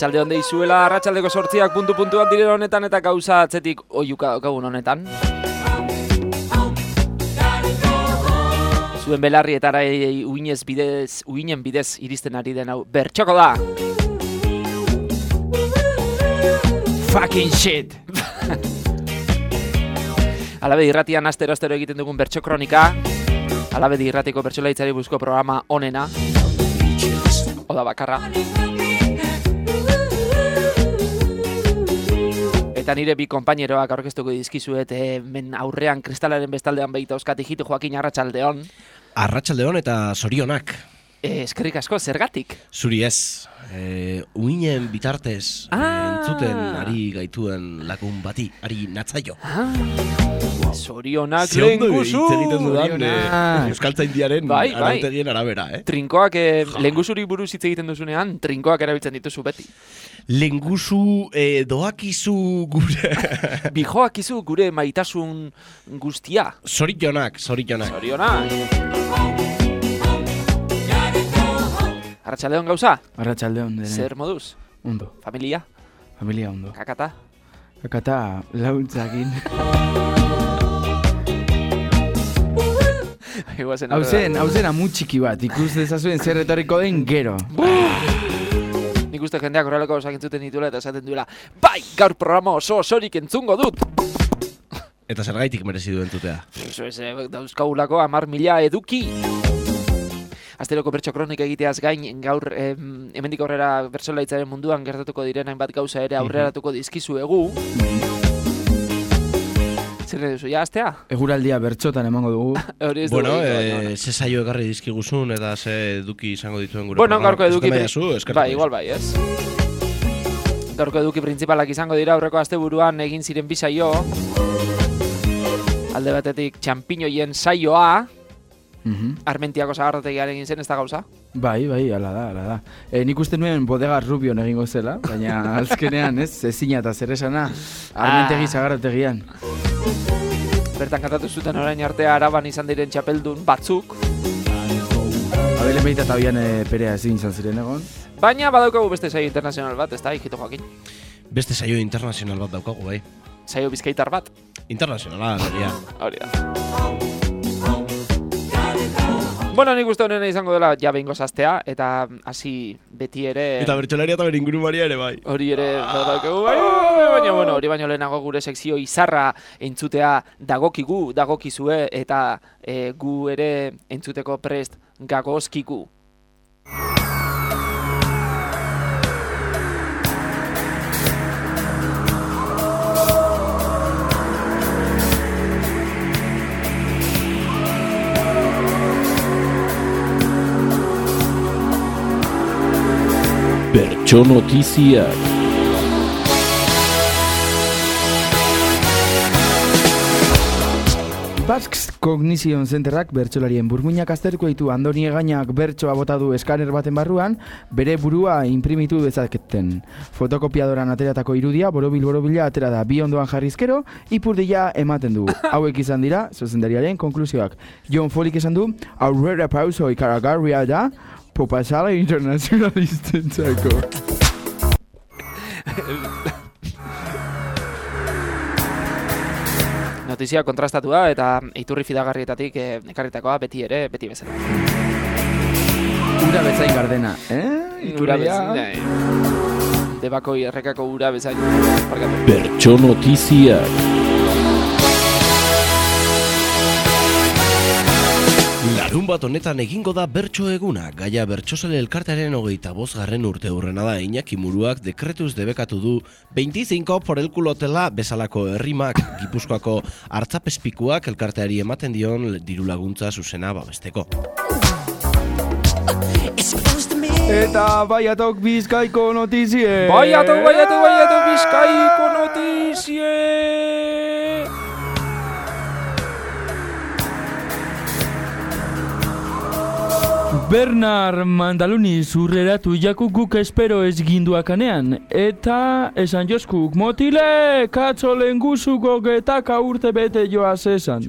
Arratxalde hon deizuela, arratsaldeko sortziak puntu puntuak dire honetan eta gauza atzetik oiuka daukagun honetan. Zuen belarri eta uinez bidez, uinen bidez iristen ari den hau bertxoko da! Fucking shit! Alabe irratian astero astero egiten dugun bertso kronika Alabe irratiko bertsolaitzari buzko programa onena Oda bakarra Eta nire bi konpaineroak aurkeztuko dizkizuet hemen aurrean kristalaren bestaldean behita euskati jitu Joakin Arratxaldeon Arratxaldeon eta sorionak e, Eskerrik asko, zergatik? Zuri ez, e, uinen bitartez Ah. e, entzuten ari gaituen lagun bati, ari natzaio Ah, Zorionak Ze ondo lehenguzu! hitz egiten dudan e, Zorionak. Euskaltzaindiaren Bai, bai. arabera, eh? Trinkoak, eh, lehengusuri buruz hitz egiten duzunean, trinkoak erabiltzen dituzu beti. Lenguzu e, doakizu gure Bijoak izu gure maitasun guztia. Zorionak, zorionak Zorionak! Arratxaldeon gauza, Arratxaldeon, dene. zer moduz? Ondo, Familia, familia ondo. kakata. Kakata launtzakin. Iguazen Hau zen, hau zen amu txiki bat, ikus dezazuen zer etorriko den gero. Nik uste jendeak horrelako osak entzuten dituela eta esaten duela Bai, gaur programa oso osorik entzungo dut! Eta zergaitik merezi duen tutea Eso es, eh, dauzkagulako amar mila eduki. Asteroko bertso kronika egiteaz gain, gaur em, hemendik aurrera bertsolaitzaren munduan gertatuko diren hainbat gauza ere aurreratuko dizkizuegu. Zer duzu, ja, astea? Eguraldia bertxotan emango dugu. Hori ez Bueno, dugu e, ze saio egarri dizkiguzun eta ze eduki izango dituen gure Bueno, gaurko eduki... Eskertuko Bai, igual bai, ez? Gaurko eduki printzipalak izango dira aurreko asteburuan egin ziren bi saio. Alde batetik txampiñoien saioa, Mhm. Armentiako sagardotegiaren egin zen, ez da gauza? Bai, bai, ala da, ala da. E, nik uste nuen bodega rubion egingo zela, baina azkenean, ez, ezina eta zer esana, armentegi Ah. zagarrategian. Bertan kantatu zuten orain arte araban izan diren txapeldun batzuk. Abelen behita eta bian e, perea ezin izan ziren egon. Baina badaukagu beste saio internazional bat, ez da, ikito joakin. Beste saio internazional bat daukagu, bai. Saio bizkaitar bat, Internazionala, alegia. hori da. Bueno, nik uste honena izango dela ja behingo zaztea, eta hasi beti ere... Eta bertxolaria eta beringurumaria maria ere, bai. Hori ere badaukagu, bai, bai, baina, bueno, hori baino lehenago gure sekzio izarra entzutea dagokigu, dagokizue, eta e, gu ere entzuteko prest gagozkigu. Bertso notiziak. Basks Cognition Centerrak bertsolarien burmuinak azterko ditu Andoni Egainak bertsoa bota du eskaner baten barruan, bere burua imprimitu dezaketen. Fotokopiadoran ateratako irudia, borobil borobila atera da bi ondoan jarrizkero, ipurdila ematen du. Hauek izan dira, zuzendariaren konklusioak. John Folik esan du, aurrera pauso ikaragarria da, popasala internazionalistentzako. Notizia kontrastatua eta iturri fidagarrietatik eh, ekarritakoa beti ere, beti bezala. Ura bezain gardena, eh? Ura Ituria. bezain, debako errekako ura bezain. Barkatu. Bertso notiziak. Larun bat honetan egingo da bertso eguna, gaia bertsozale elkartearen hogeita bosgarren urte hurrena da Iñaki Muruak dekretuz debekatu du 25 por el culotela bezalako herrimak Gipuzkoako hartzapespikuak elkarteari ematen dion diru laguntza zuzena babesteko. Eta baiatok bizkaiko notizie! Baiatu, baiatu, baiatu, bizkaiko notizie! Bernard Mandaluni zurreratu jaku guk espero ez ginduakanean. Eta esan joskuk, motile, katzo lenguzuko getaka urte bete joaz esan.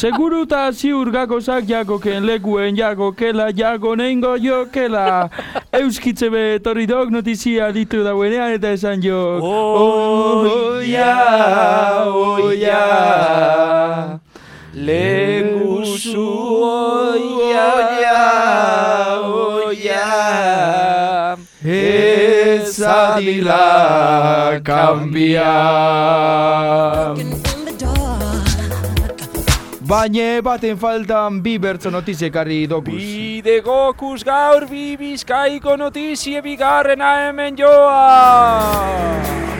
Seguru eta ziur gakozak jagoken lekuen jagokela jago neingo jokela. Euskitze be etorri dok notizia ditu dauenean eta esan jo Oia, oia, lenguzu oia, oia, ez adila kambia. Baina baten faltan bi bertzo notizia ekarri dokuz. Bide gokuz gaur bi bizkaiko notizie bigarrena hemen joa!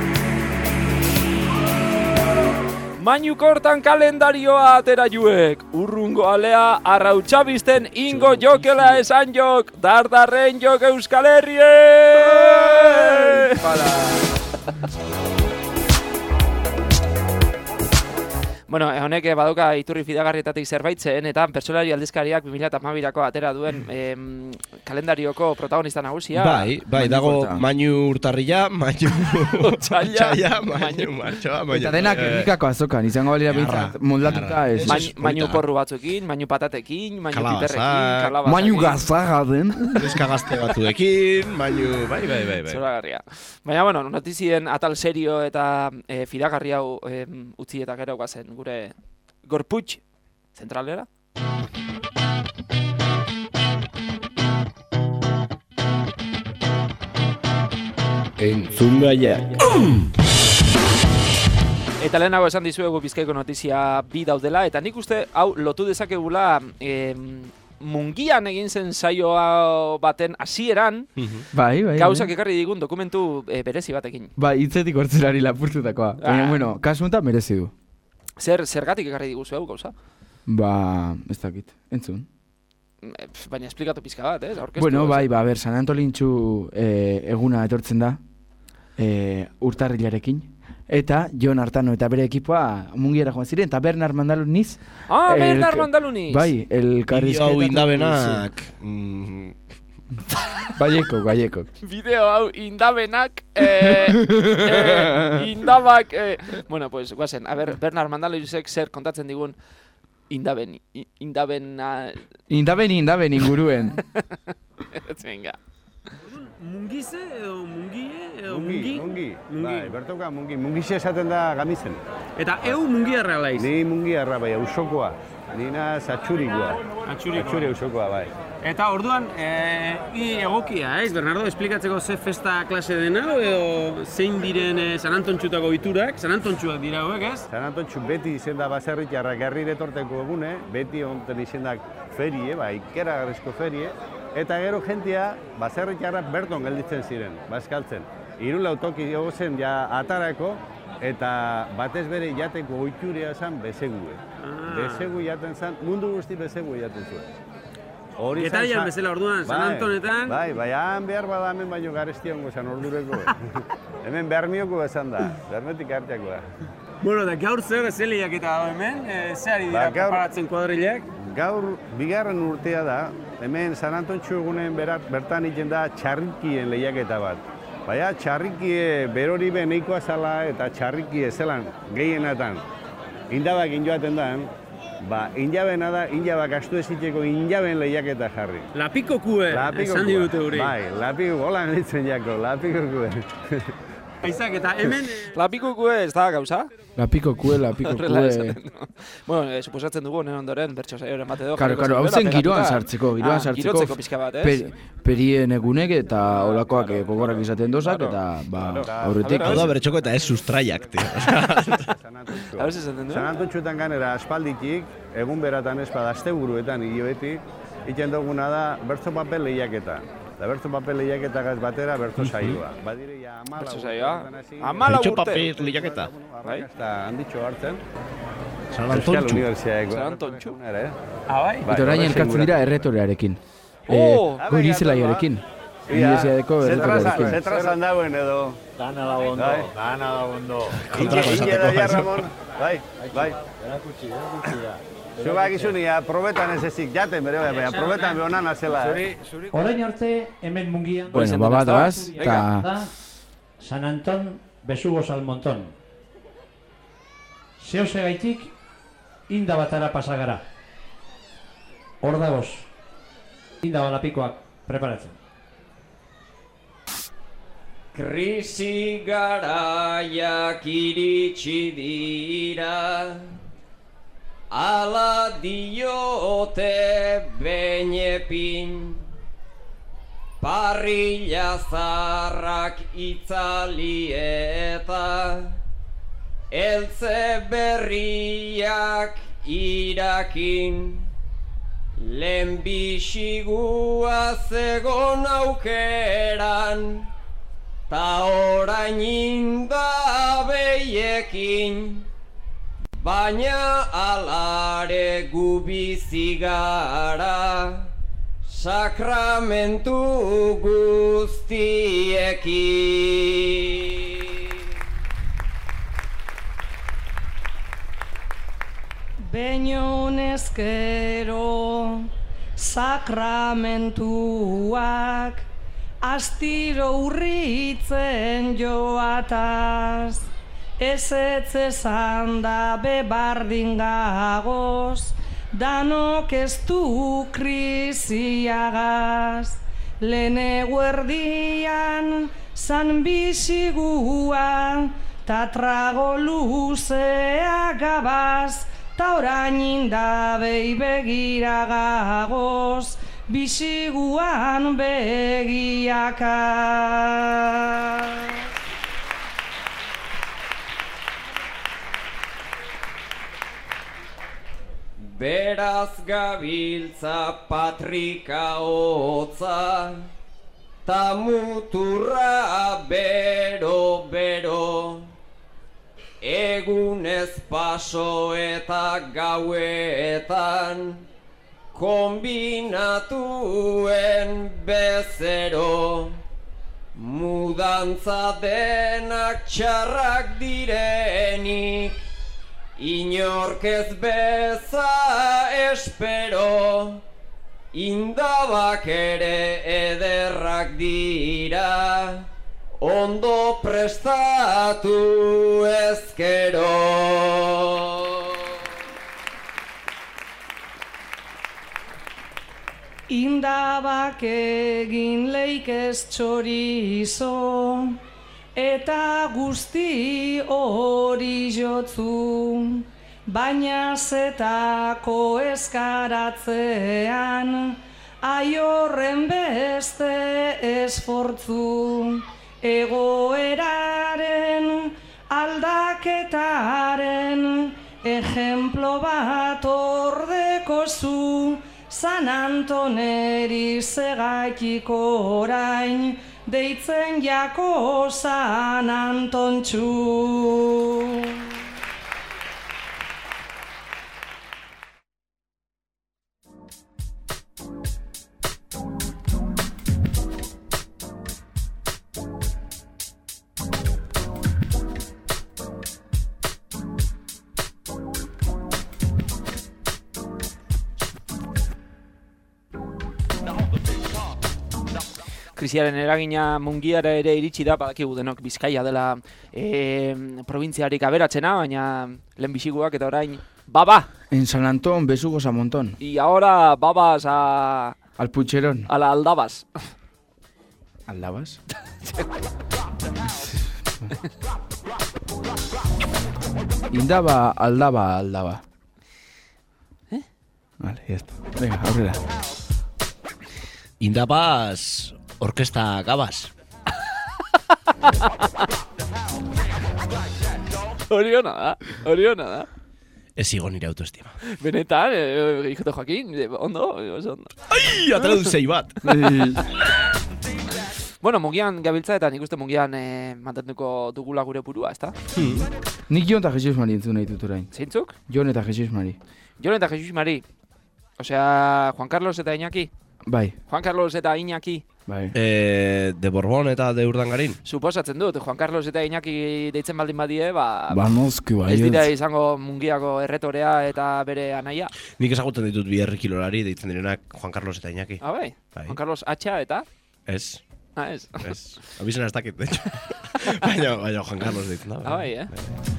Mainu kortan kalendarioa atera juek, urrungo alea arrautxabizten ingo jokela esan jok, dardarren jok Euskal Herrie! Bueno, eh, honek eh, baduka iturri fidagarrietatik zerbaitzen, eta pertsolari aldizkariak 2008ko atera duen em, kalendarioko protagonista nagusia. Bai, bai, Mainu dago mainu urtarrila, mainu Otsaila, otsaila, mainu- mainu martxoa, mainu... Eta denak eh, errikako azokan, izango balira Jarra, behintzat, moldatuta ez. Main, mainu Baita. porru batzuekin, mainu patatekin, mainu Kalabazak. piperrekin, kalabazakin. Mainu gazaga den. Neska gazte batzuekin, mainu... Bai, bai, bai, bai. Zoragarria. Baina, bueno, notizien atal serio eta e, fidagarri hau em, utzi eta gero guazen gure gorputx zentralera. Entzun gaiak. Eta lehenago esan dizuegu bizkaiko notizia bi daudela, eta nik uste hau lotu dezakegula em, mungian egin zen saioa baten hasieran Bai, bai. gauzak bai. ekarri digun dokumentu e, berezi batekin. Bai, hitzetik hortzelari lapurtutakoa. Baina, Ah. bueno, kasu honetan merezi du. Zer, zergatik ekarri diguzu hau gauza? Ba, ez dakit, entzun. E, pf, Baina esplikatu pizka bat, ez? Aurkeztu, Bueno, bai, ba, ber, San Antolintxu eh, eguna etortzen da, eh, urtarrilarekin. Eta Jon Artano eta bere ekipoa mungiera joan ziren, eta Bernard Mandaluniz, Ah, el- Bernard Mandaluniz! bai, el Bideo hau indabenak... mm, Baieko, baieko. Bideo hau indabenak, eh, eh, indabak, eh. Bueno, pues, guazen, a ber, Bernard Mandalunizek zer kontatzen digun indaben, i- indabena... Indaben, indaben inguruen. Venga. Mungize edo mungie edo Mungi, mungi? mungi, Mungi. bai, bertoka mungi, mungixe esaten da gamizen. Eta eu mungi arralaiz. Ni mungi arra bai, ausokoa, nina zatxurikoa. Atxurikoa. Atxuri ausokoa, bai. Eta orduan, e, i egokia, ez, Bernardo, esplikatzeko ze festa klase dena edo zein diren e, San Antontxutako iturak, San Antontxuak dira hauek, ez? San Antontxu beti izenda baserritarra gerri etorteko egune, beti onten izendak ferie, bai, ikeragarrizko ferie, eta gero jentia baserritarrak berton gelditzen ziren, bazkaltzen. Hiru lau toki zen ja atarako, eta batez bere jateko oiturea zen bezegue. Ah. Bezegu jaten zen, mundu guzti bezegu jaten zuen. Hori Getarian bezala orduan, San Bai, Antonetan. Bai, bai, han behar bada hemen baino garestia hongo zen ordureko. hemen bermioko esan da, bermetik hartiako da. Bueno, da gaur zer zeliak eta hemen, e, ze ari dira Ba, preparatzen kuadrilak? Gaur, bigarren urtea da, hemen San Antontxu egunen berat, bertan iten da txarrikien lehiaketa bat. Baina txarrikie berori be nahikoa zala eta txarrikie zelan gehienetan indabak injoaten da, ba, injabena da, injabak astu eziteko injaben lehiaketa jarri. Lapiko kue, Lapiko esan digute hori. Bai, lapiko, hola nintzen jako, lapiko kue. Aizak, eta hemen... e, Lapikukue ez da gauza? Lapiko kue, lapiko kue. Bueno, eh, suposatzen dugu, honen ondoren, bertso saioren bat edo. Karo, karo, hau zen giroan pegatuta. sartzeko, giroan ah, sartzeko. Girotzeko pixka bat, ez? Per, perien egunek eta olakoak eh, gogorrak izaten dozak, eta, ba, aurretik. A Hau ver, da bertxoko eta ez sustraiak, tio. Ver, esaten du? San Antontxuetan ganera aspalditik, egun beratan ez bada asteburuetan hilobeti, iten duguna da bertzo papel lehiaketa. Da bertzo papel lehiaketagaz batera bertzo saioa. Badire ja amala Bertso urte saioa. Amala Bertso urte. papel lehiaketa. Bai. Arrakasta handitxo hartzen. San Antontxu. San Antontxu. Ere, Ah, bai? Bai, Eta orain elkartzen dira erretorearekin. Oh! Eh, Hori zelaiarekin. Ia, Unibertsitateko zetrazan- erretorearekin. Zetrazan dauen edo. Dana dago ondo, Bai. dana dago ondo. Kontrako esateko, da bai. Ramon. Bai, bai. Erakutsi, erakutsi da. Zu bakizuni, ja, probetan ez ezik, jaten bere, bai, baina probetan behonan azela. eh? Orain arte, hemen mungian, Bueno, ba, doaz, eta... da San Anton Besugos al Monton. Zehoz egaitik, inda batara pasagara. Hor dagoz, inda balapikoak preparatzen. Krisi garaiak iritsi dira Ala diote benepin Parrilla zarrak itzali eta Eltze berriak irakin Lehenbixigua zegon aukeran Ta orain indabeiekin Baina alare gu bizi gara Sakramentu guztiekin. Beñonezkero sakramentuak astiro urritzen joataz ez ez esan da bebardin gagoz danok ez du krisiagaz. Lehen guerdian san bizigua ta trago luzea gabaz ta orain indabei begira gagoz biziguan begiaka. Beraz gabiltza patrika hotza Ta muturra bero bero Egunez paso eta gauetan Kombinatuen bezero. Mudantza denak txarrak direnik Inork ez beza espero. Indabak ere ederrak dira Ondo prestatu ezkero Indabak egin leikez txorizo Eta guzti hori jotzu. Baina zetako eskaratzean Aiorren beste esfortzu. Egoeraren aldaketaren Ejemplo bat ordeko zu San Antoneri zegaitik orain Deitzen jako San Antontxu krisiaren eragina mungiara ere iritsi da, badakigu denok Bizkaia dela e, probintziarik aberatzena, baina lehen bisiguak eta orain baba! En San Antón, besugos a montón. Y ahora babas a, Al pucherón. a la aldabas. ¿Aldabas? Indaba, aldaba, aldaba. ¿Eh? Vale, ya está. Venga, aurrera. Indabaz, orkesta gabaz. Hori hona da, hori hona da. Ez zigo nire autoestima. Benetan, e, ikote Joaquin, e, ondo, oso ondo. Ai, atera dut zei bat. Bueno, mugian gabiltza eta nik uste mugian e, mantenduko dugula gure burua, ezta? Nik Jon eta Jesus Mari entzun nahi dut orain. Zeintzuk? Jon eta Jesus Mari. Jon eta Jesus Mari. Osea, Juan Carlos eta Iñaki. Bai, Juan Carlos eta Iñaki. Bai. E, de Borbon eta de Urdangarin. Suposatzen dut, Juan Carlos eta Iñaki deitzen baldin badie, ba... Ba, noski bai. Ez dira izango mungiako erretorea eta bere anaia. Nik ezagutzen ditut bi herri kilolari deitzen direnak Juan Carlos eta Iñaki. Ah, bai? Bai. Juan Carlos Atxa eta... Ez, Ah, ez. ez. Abizena ez dakit, de hecho. baina, baina Juan Carlos deitzen da. Ah, bai, eh?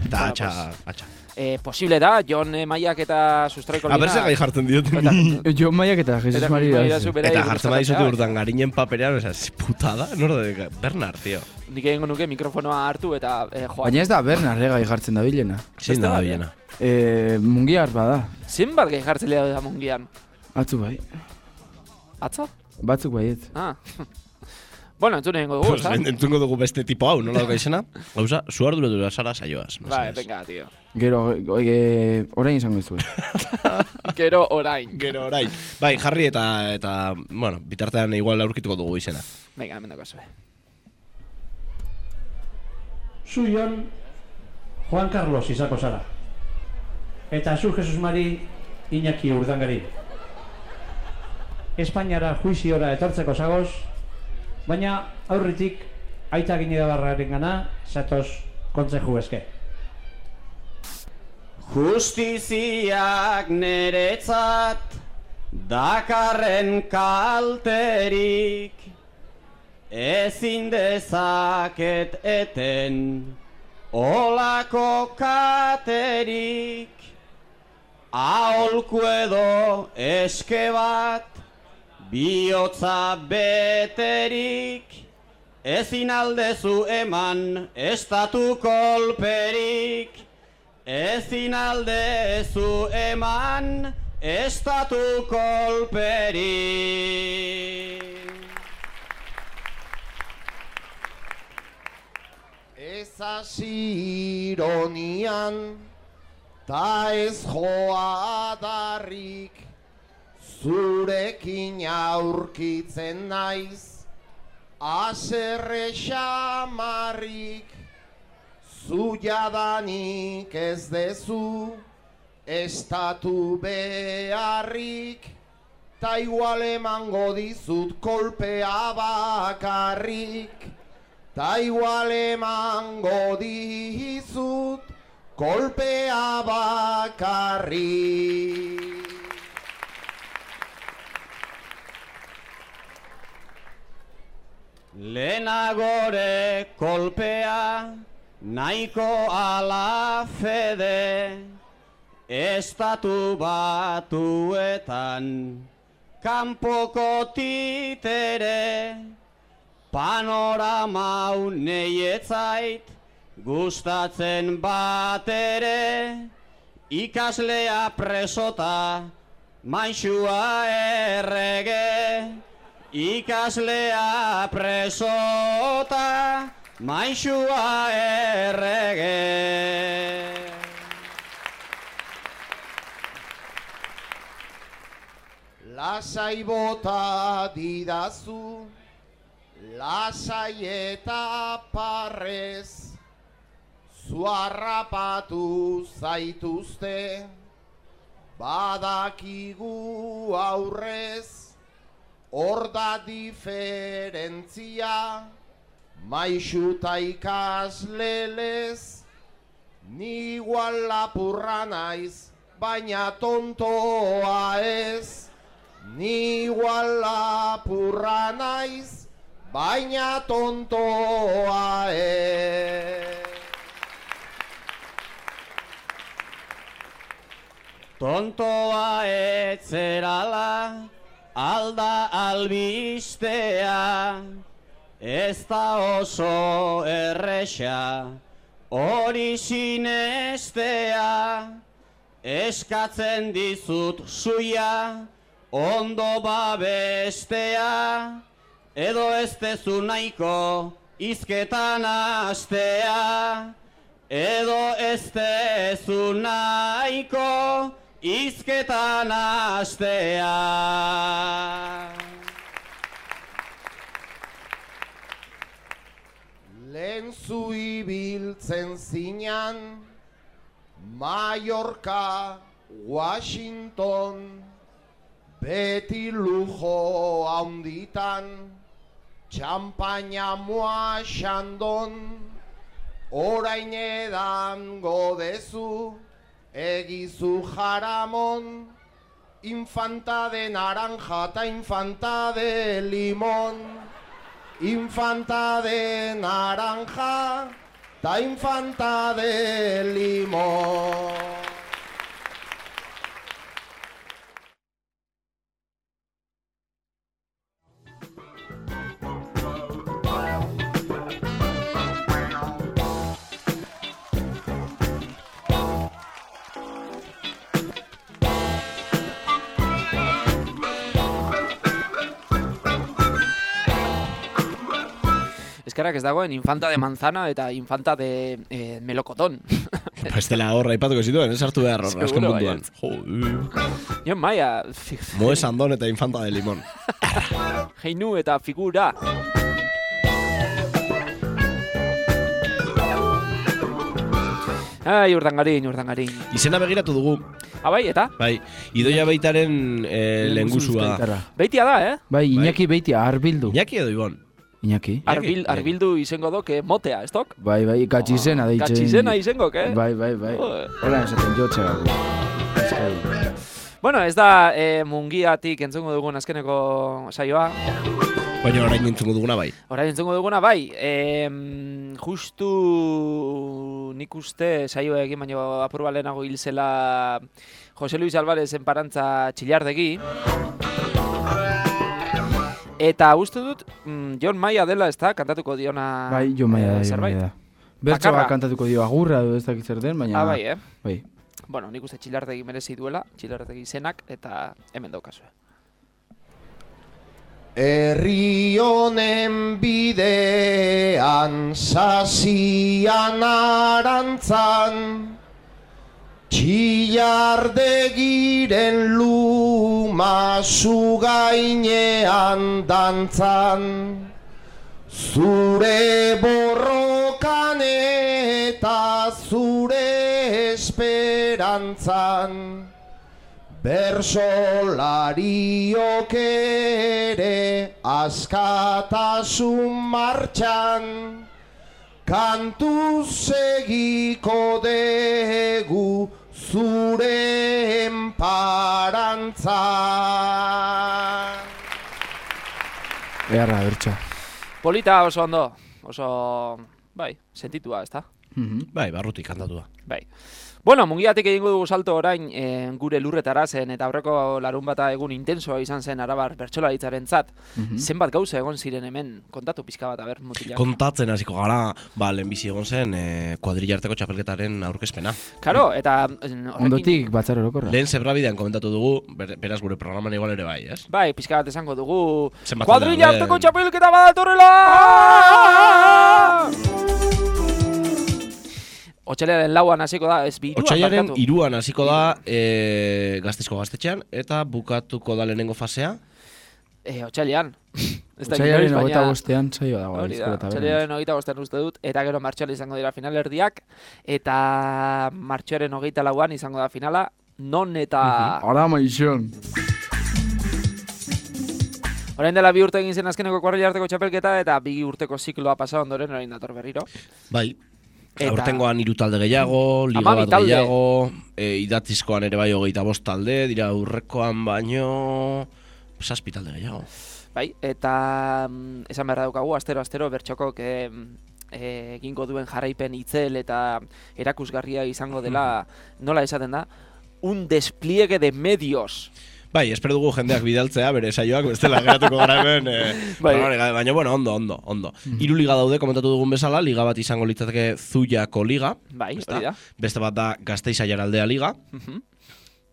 Eta Bueno, atxa, atxa. Eh, posible da, Jon eh, Maiak eta sustraiko A ber ze gai jartzen dioten. Jo Maiak eta Jesus Eta Mari Jesus da. Mari da, Eta jartzen gustatzen urtan garinen paperean, oza, putada, nor de Bernard, tío. Nik egingo nuke mikrofonoa hartu eta eh, joan. Baina ez da Bernard gai jartzen da bilena. Zein da bilena. Eh, mungiar bada. Zenbat gai jartzen da mungian? Atzu bai. Atzo? Batzuk baiet. Ah. bueno, entzun egingo dugu, Pues, en- entzungo dugu beste tipo hau, nola dauka izena? Gauza, zu ardura sara saioaz. Bai, venga, tío. Gero, oie, orain izango dizu. Gero orain. Gero orain. Bai, jarri eta, eta bueno, bitartean igual aurkituko dugu izena. Venga, hemen dako zue. Zu Jon, Juan Carlos izako zara. Eta zu Jesus Mari Iñaki Urdangari. Espainiara juiziora etortzeko zagoz, baina aurritik aita ginidabarraren gana, zatoz kontzeju eske. Justiziak neretzat dakarren kalterik ezin dezaket eten olako katerik aholku edo eske bat bihotza beterik ezin aldezu eman estatu kolperik Ezin aldezu eman estatu kolperik. Ez ironian, ta ez joa darrik, zurekin aurkitzen naiz, aserre xamarrik, zu jadanik ez dezu, estatu beharrik, ta igual emango dizut kolpea bakarrik, ta igual emango dizut kolpea bakarrik. Lehenagore kolpea nahiko ala fede Estatu batuetan kanpoko titere Panorama hau neietzait gustatzen batere Ikaslea presota maixua errege Ikaslea presota maixua errege. Lasai bota didazu, lasai eta parrez, zuarrapatu zaituzte, badakigu aurrez, hor da diferentzia, maixu ta ikaslelez, ni igual lapurra naiz, baina tontoa ez, Ni igual lapurra naiz, baina tontoa ez. Tontoa etzerala alda albistea Ez da oso erresa hori sinestea. Eskatzen dizut zuia ondo babestea Edo ez tezu nahiko izketan astea Edo ez tezu nahiko izketan astea Lehen zu ibiltzen zinan, Mallorca, Washington, beti lujo haunditan, txampaina moa xandon, orain edan godezu, egizu jaramon, infanta de naranja eta infanta de limon, infanta de naranja ta infanta de limón. Eskarak ez dagoen infanta de manzana eta infanta de eh, melokotón. Bestela horra ipatuko zituen, ez hartu behar horra, azken munduan. Jo, maia, Moe sandon eta infanta de limon. jeinu eta figura. Ai, urdangarin, urdangarin. Izena begiratu dugu, Abai, eta? bai, idoia baitaren eh, lehengusua. Bizkaitarra. Beitia da, eh? Bai, Iñaki beitia, arbildu. Iñaki edo Ibon? Iñaki. Arbil, arbildu izango dok, eh, motea, ez dok? Bai, bai, katxizena deitzen. Katxizena izango, eh? Bai, bai, bai. Hola esaten jotxe gagu. Bizkai. Bueno, ez da eh, mungiatik entzungo dugun azkeneko saioa. Baina orain entzungo duguna bai. Orain entzungo duguna, bai, em, justu nik uste saio egin baino apur bat lehenago hil zela Jose Luis Alvarez enparantza txillardegi. Eta uste dut, mm, John Maia dela ez da, kantatuko diona Bai, jo maia da, eh, jo zerbait. maia da. Bertsoa Bakarra. kantatuko dio agurra edo ez dakit zer den, baina... Ah, bai, eh? Bai. Bueno, nik uste txillardegi merezi duela, txillardegi izenak, eta hemen daukazue. Herri honen bidean sasian arantzan Txillardegiren luma zu gainean dantzan. Zure borrokan eta zure esperantzan. Bersolariok ere askatasun martxan. Kantu segiko degu zure enparantzan Eharra, bertsoa. Polita oso ondo, oso, bai, sentitua, ezta? Mhm. Bai, barrutik kantatu da. Bai. Bueno, mungiatik egingo dugu salto orain eh, gure lurretara zen eta aurreko larun bata egun intensoa izan zen arabar bertsolaritzaren zat. Mhm. Zenbat gauza egon ziren hemen, kontatu pizka bat, aber, mutilak. Kontatzen hasiko gara, ba, lehenbizi egon zen eh, kuadrilla arteko txapelketaren aurkezpena. Karo, eta eh, horrekin- Ondotik batzar orokorra. Lehen zebrabidean komentatu dugu, ber- beraz gure programan igual ere bai, ez? Bai, pizka bat esango dugu. Kuadrilla arteko txapelketa badatorrela! Otxelearen lauan hasiko da, ez bi Otsailaren iruan hasiko da e, gaztizko gaztetxean, eta bukatuko da lehenengo fasea. Eh, otxailean. Ez da Otsailaren hogeita bostean saioa dago. Hori da, otxailaren hogeita bostean uste dut, eta gero martxoan izango dira finalerdiak, eta martxoaren hogeita lauan izango da finala, non eta... Ara maixon. Orain dela bi urte egin zen azkeneko kuadrilla arteko txapelketa, eta bi urteko zikloa pasa ondoren orain dator berriro. Bai. Eta- Aurtengoan hiru talde gehiago, liga bat talde. gehiago, e, idatzizkoan ere bai hogeita bost talde, dira aurrekoan baino zazpi talde gehiago. Bai, eta mm, esan beharra daukagu, astero astero bertxokok eh, eh, egingo duen jarraipen itzel eta erakusgarria izango dela, nola esaten da, un despliegue de medios. Bai, espero dugu jendeak bidaltzea, bere saioak, bestela geratuko gara hemen. Eh, Bai. baina, bueno, ondo, ondo, ondo. Hiru liga daude, komentatu dugun bezala, liga bat izango litzateke Zuyako liga. Bai, hori da. Beste bat da Gasteiz Aiaraldea liga. Mhm.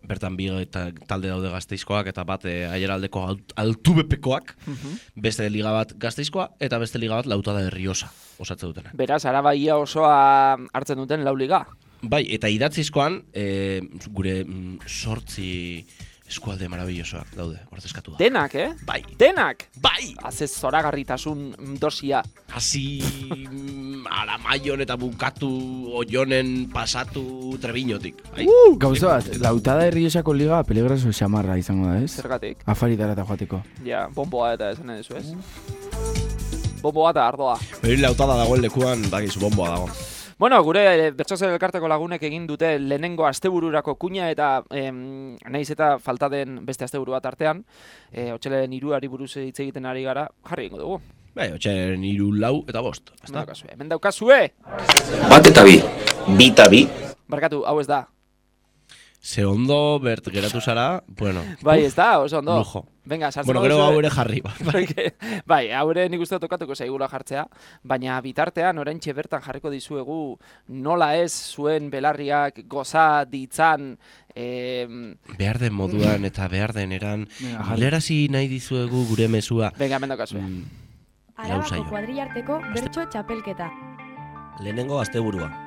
Bertan bi eta talde daude Gasteizkoak eta bat e, Aiaraldeko alt, altubepekoak. Mhm. Beste liga bat Gasteizkoa eta beste liga bat Lautada de Riosa osatzen dutena. Beraz, arabaia osoa hartzen duten lauliga. Bai, eta idatzizkoan e, gure mm, sortzi eskualde marabillosoak daude, ordezkatu da. Denak, eh? Bai. Denak! Bai! Haze zoragarritasun dosia. Hasi aramaion eta bukatu oionen pasatu trebinotik. Bai. Uh! Gauza bat, lautada herriosako liga peligroso xamarra izango da, ez? Zergatik? Afaritara eta joateko. Ja, bomboa eta esan edu, ez? Bomboa eta ardoa. Hori lautada dagoen lekuan, bakizu bomboa dago. Bueno, gure eh, bertsozen elkarteko lagunek egin dute lehenengo astebururako kuña eta em, naiz eta falta den beste asteburu bat artean, e, otxelaren iruari buruz hitz egiten ari gara, jarri egingo dugu. Bai, otxaren iru lau eta bost. Hemen daukazue, hemen daukazue! Bat eta bi. Bi eta bi. Barkatu, hau ez da. Ze ondo bert geratu zara, bueno. Bai, ez da, oso ondo. Lujo. Venga, sartzen Bueno, gero baduzue- hau ere jarri. Bai. Bai, hau ere nik uste tokatuko zaigula jartzea, baina bitartean oraintxe bertan jarriko dizuegu nola ez zuen belarriak goza ditzan em, Behar den moduan eta behar den eran. Hilerazi nahi dizuegu gure mezua. Venga, hemen daukazue. Mm, Arabako Lausaio. kuadrillarteko bertso txapelketa. Lehenengo asteburua.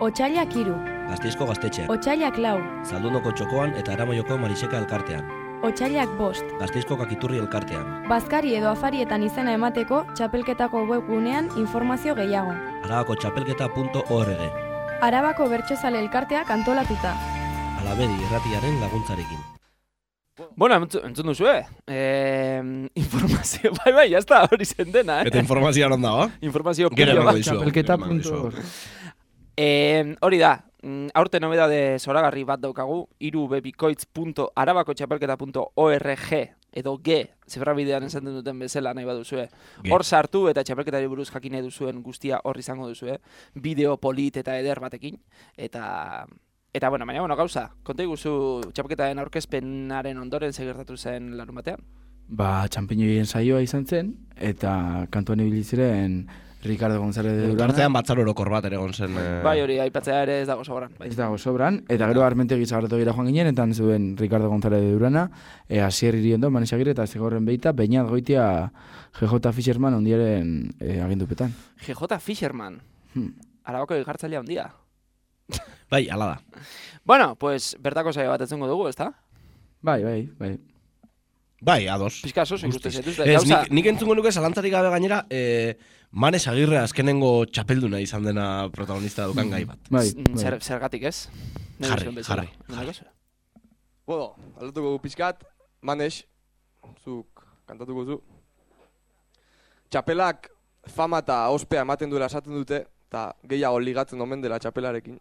Otsailak hiru, Gasteizko gaztetxean. otsailak lau, Zaldunoko txokoan eta Aramoioko Mariseka elkartean. otsailak bost. Gasteizko kakiturri elkartean. Bazkari edo afarietan izena emateko txapelketako webgunean informazio gehiago. Arabako txapelketa.org. Arabako bertsozale elkarteak antolatuta. Alabedi irratiaren laguntzarekin. Bueno, entzun, entzun duzue. Eh, informazio, bai, bai, jazta, hori zen dena, eh? Eta informazioa non dago? Informazio Gero pilo emango bat. dizuegu, Txapelketa gero Eh, hori da, mm, aurte nobedade zoragarri bat daukagu, irubebikoitz.arabakotxapelketa.org edo G, zebrabidean esaten duten bezala nahi baduzue. Hor sartu eta txapelketari buruz jakin nahi duzuen guztia hor izango duzue. Bideo polit eta eder batekin. Eta, eta bueno, baina bueno, gauza, konta iguzu txapelketaren aurkezpenaren ondoren segertatu zen larun batean. Ba, txampiñoien saioa izan zen, eta kantuan ibili ziren Ricardo González de Durana. Elkartean batzar orokor bat ere egon zen. eh, Bai, hori aipatzea ere ez dago sobran. Bai. Ez dago sobran, eta gero armente gizagarratu gira joan ginen, eta zuen Ricardo González de Durana, e, Asier Iriondo, Manesagire eta Zigorren Beita, Beñat Goitia GJ Fisherman ondiaren e, agindupetan. GJ Fisherman, Hmm. arabako igartzailea handia. Bai, ala da. Bueno, pues bertako saio bat entzungo dugu, ezta? Bai, bai, bai. Bai, ados. Pizka soso ikusten zaituzte. Ez, nik, nik entzungo nuke zalantzarik gabe gainera, eh, Manes Agirre azkenengo txapelduna izan dena protagonista daukan gai bat. Bai, mm, zer, zergatik ez? Jarri, jarri, daukazue. Bueno, aldatuko gu pixkat, manes, zuk kantatuko zu. Txapelak fama eta ospea ematen duela esaten dute, eta gehiago ligatzen omen dela txapelarekin.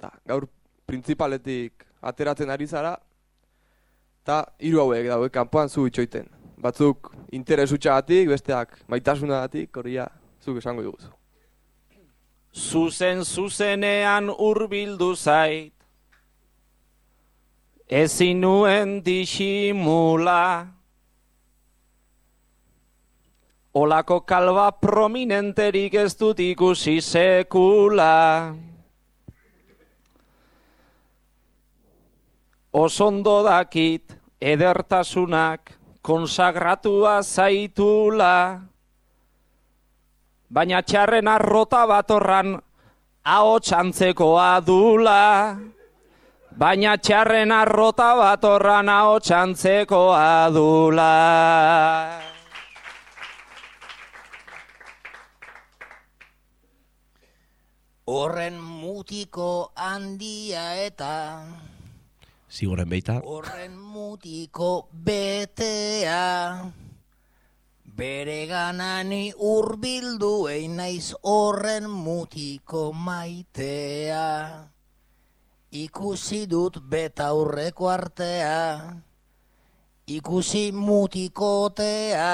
Ta, gaur printzipaletik ateratzen ari zara, eta hiru hauek daude kanpoan zu itxoiten. Batzuk interes utxagatik, besteak maitasunagatik, horria zuk esango diguzu. Zuzen zuzenean hurbildu zait. Ezin nuen disimula. Olako kalba prominenterik ez dut ikusi sekula. Osondo dakit edertasunak konsagratua zaitula Baina txarren arrota bat horran ahots antzekoa dula. Baina txarren arrota bat horran ahots antzekoa dula. Horren mutiko handia eta Zigorren beita. horren mutiko betea Bere ganani urbildu naiz horren mutiko maitea. Ikusi dut beta aurreko artea Ikusi mutikotea.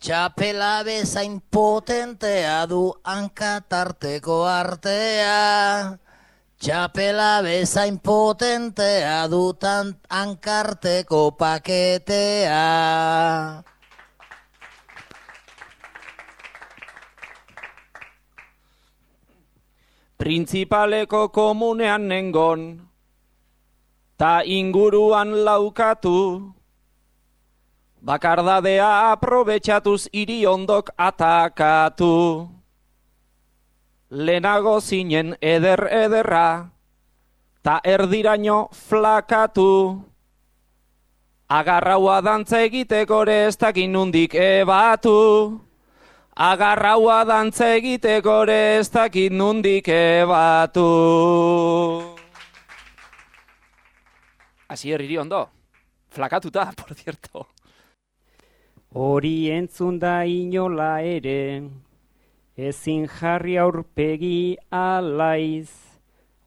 Txapela bezain potentea du hankatarteko artea. Txapela bezain potentea dutan hankarteko paketea. Printzipaleko komunean nengon, ta inguruan laukatu. Bakardadea aprobetxatuz hiri ondok atakatu. Lehenago zinen eder ederra, ta erdiraino flakatu. Agarraua dantza egiteko ere ez dakin nundik ebatu. Agarraua dantza egiteko ere ez dakit nundik ebatu. Asier hiri ondo. Flakatuta, por cierto. Hori entzun da inola ere, ezin jarri aurpegi alaiz.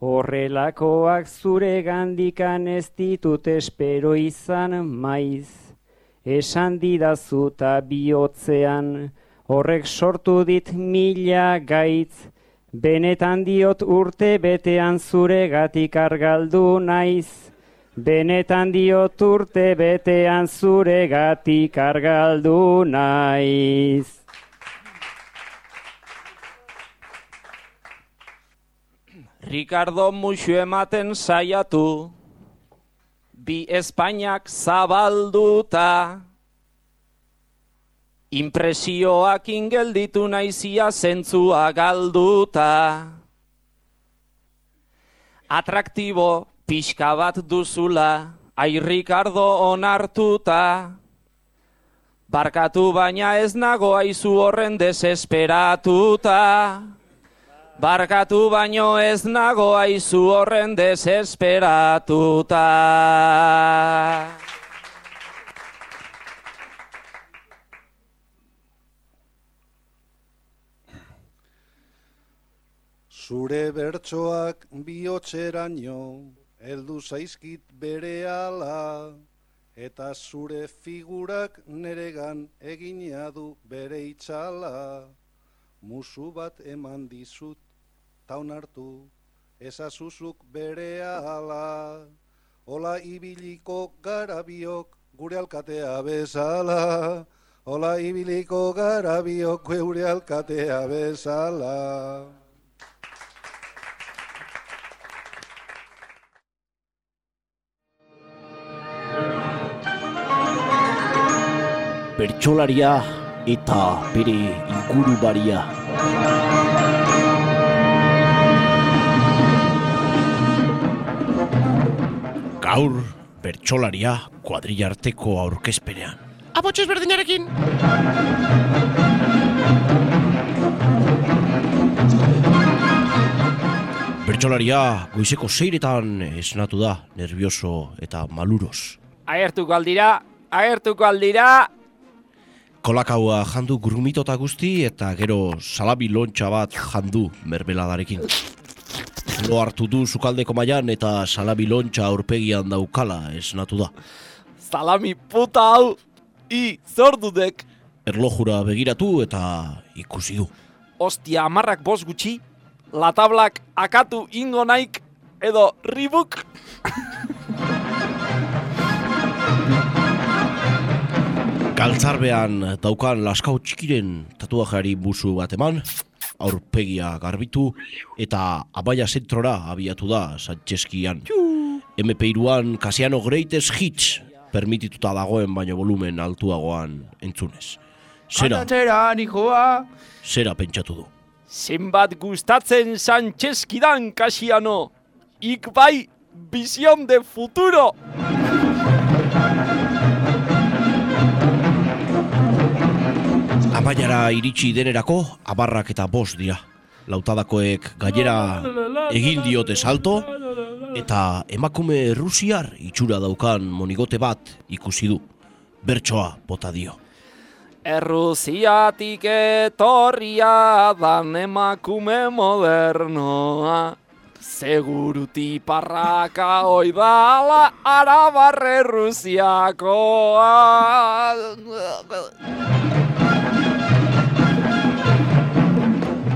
Horrelakoak zure gandikan ez ditut espero izan maiz. esan didazuta bihotzean, horrek sortu dit mila gaitz, benetan diot urte betean zuregatik argaldu naiz. Benetan diot urte betean zuregatik argaldu naiz. Ricardo muxu ematen saiatu, bi Espainiak zabalduta, impresioak ingelditu naizia zentzua galduta. Atraktibo pixka bat duzula, ai Ricardo onartuta, barkatu baina ez nago aizu horren desesperatuta. Barkatu baino ez nago aizu horren desesperatuta. Zure bertsoak bihotzeraino, heldu zaizkit bere ala, eta zure figurak neregan egina du bere itzala. Musu bat eman dizut, taun hartu, ezazuzuk bere ala. Ola ibiliko garabiok gure alkatea bezala. Ola ibiliko garabiok gure alkatea bezala. Bertsolaria eta bere inguru baria. Gaur, bertsolaria kuadrilla arteko aurkezpenean. Abotxez berdinarekin! Bertsolaria goizeko seiretan esnatu da, nervioso eta maluros. Agertuko aldira, agertuko aldira, Kolakaua jandu grumitota guzti eta gero salabi lontxa bat jandu mermeladarekin. Lo hartu du sukaldeko mailan eta salabi lontxa aurpegian daukala esnatu da. salami puta hau, i zordudek. Erlojura begiratu eta ikusi du. Ostia amarrak bos gutxi, latablak akatu ingo naik, edo ribuk. Galtzarbean daukan laskau txikiren tatuajari busu bat eman, aurpegia garbitu eta abaia zentrora abiatu da Sancheskian. MP2an Casiano Greatest Hits permitituta dagoen baino volumen altuagoan entzunez. Zera, zera pentsatu du. Zenbat gustatzen Sancheskidan, Casiano. Ik bai, visión de futuro. Amaiara iritsi denerako, abarrak eta bost dira. Lautadakoek gainera egin diote salto, eta emakume rusiar itxura daukan monigote bat ikusi du. Bertsoa bota dio. Erruziatik etorria dan emakume modernoa. Seguruti parraka oidala arabarre Rusiakoa.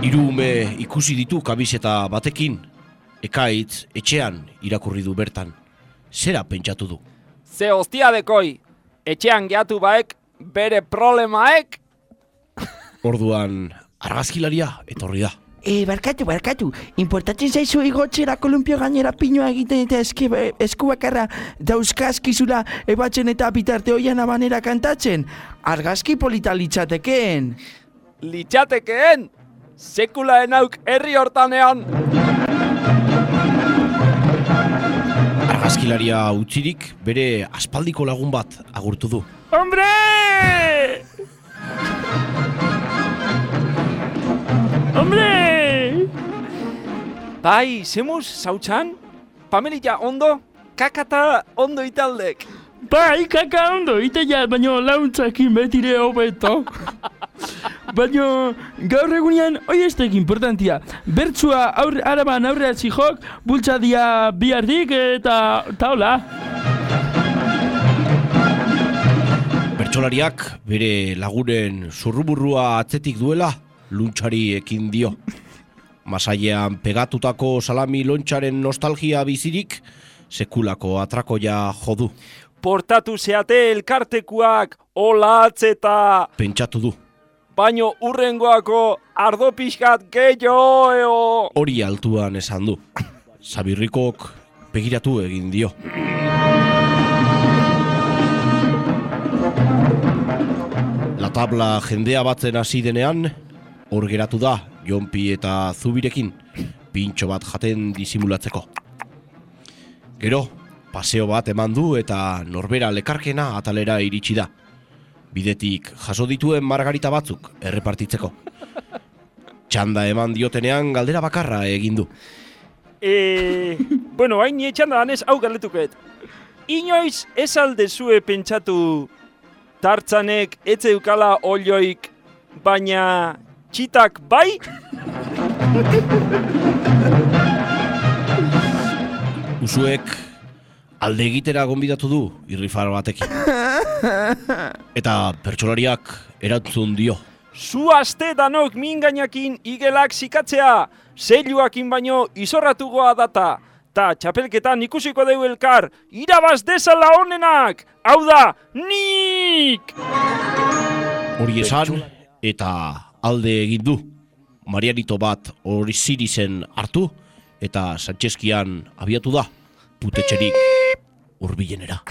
Hiru ume ikusi ditu kabizeta batekin, ekaitz etxean irakurri du bertan. Zera pentsatu du. Ze hostia dekoi, etxean geatu baek, bere problemaek. Orduan argazkilaria etorri da. E, barkatu, barkatu, importatzen zaizu igotzera kolumpio gainera pinoa egiten eta eske, esku bakarra dauzkazkizula ebatzen eta bitarte hoian abanera kantatzen. Argazki polita litzatekeen. Litxatekeen, sekulaen auk herri hortanean. Argazkilaria utzirik bere aspaldiko lagun bat agurtu du. ¡Hombre! ¡Hombre! Bai, zemuz, zautxan? Pamelita ondo, kakata ondo italdek. Bai, kaka ondo, ite ja, baino launtzakin betire hobeto. baino, gaur egunean, hoi ez tek importantia. Bertsua aur, araban aurrea zihok, bultza dia bihardik eta taula. Bertsolariak bere lagunen zurruburrua atzetik duela luntxari ekin dio. Masailean pegatutako salami lontxaren nostalgia bizirik sekulako atrakoia jodu. Portatu zeate elkartekuak olatzeta, Pentsatu du. baino urrengoako ardo pixkat gehiago eo. Hori altuan esan du. Zabirrikok begiratu egin dio. La tabla jendea batzen hasi denean, hor geratu da, jonpi eta zubirekin, pintxo bat jaten disimulatzeko. Gero, paseo bat eman du eta norbera lekarkena atalera iritsi da. Bidetik jaso dituen margarita batzuk errepartitzeko. Txanda eman diotenean galdera bakarra egin du. E, bueno, hain nie txanda danez hau galdetuket. Inoiz ez alde zue pentsatu tartzanek etzeukala olioik, baina txitak bai? Usuek alde egitera gonbidatu du irrifar batekin. Eta pertsolariak erantzun dio. Zu aste danok mingainakin igelak zikatzea, zeiluakin baino izorratugoa data. Ta txapelketan ikusiko deu elkar, irabaz dezala honenak! Hau da, nik! Hori esan eta alde egin du. Marianito bat hori zirizen hartu eta Sancheskian abiatu da putetxerik hurbilenera.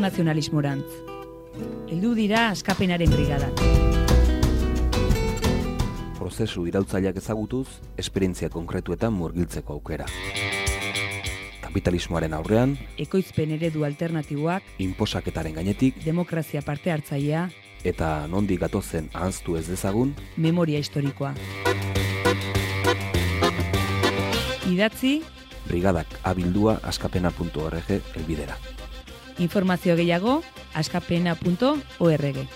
Internazionalismorantz. Heldu dira askapenaren brigadak. Prozesu irautzaileak ezagutuz, esperientzia konkretuetan murgiltzeko aukera. Kapitalismoaren aurrean, Ekoizpen eredu alternatiboak, inposaketaren gainetik, demokrazia parte hartzailea, eta nondik gatozen ahaztu ez dezagun, memoria historikoa. Idatzi, brigadak abildua askapena.org elbidera. Informazio gehiago, askapena.org.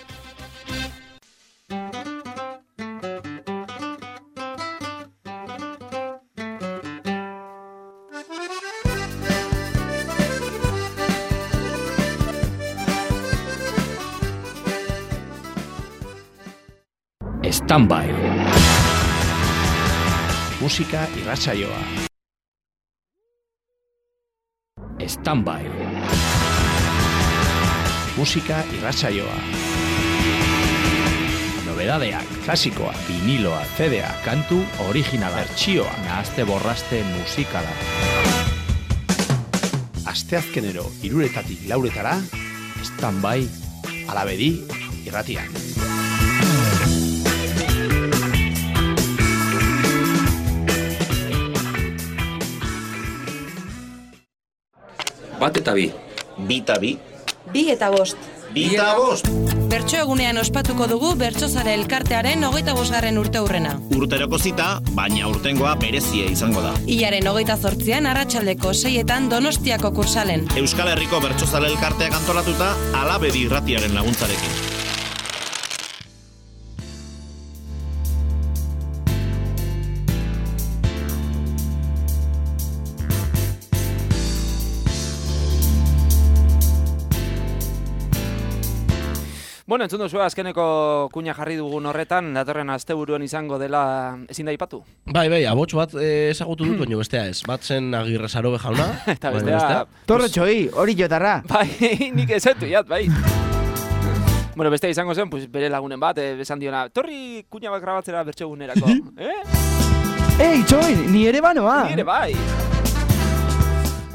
Standby. Musika irratsaioa. Standby. Musika irratsaioa. Nobedadeak, klasikoa, viniloa, CD-a, kantu originala, bertsioa, nahazte borraste musikala. Asteazkenero iruretatik lauretara, Standby, alabedi, irratian. Bat eta bi. Bi eta bi. Bi eta bost. Bi eta bost. Bertso egunean ospatuko dugu Bertsozare elkartearen hogeita bosgarren urte hurrena. Urteroko zita, baina urtengoa berezia izango da. Ilaren hogeita zortzian arratsaldeko seietan donostiako kursalen. Euskal Herriko Bertsozale elkarteak antolatuta alabedi irratiaren laguntzarekin. Bueno, entzun duzu azkeneko kuña jarri dugun horretan, datorren asteburuan izango dela ezin da ipatu. Bai, bai, abots bat eh, ezagutu dut, baina bestea ez. Bat zen agirre sarobe jauna. Eta bestea... Torre txoi, hori jotarra. Bai, nik ezetu, jat, bai. bueno, bestea izango zen, pues, bere lagunen bat, eh, besan diona, torri kuña bat grabatzera bertxegunerako. eh? Ei, txoi, ni ere banoa. Ni ere bai.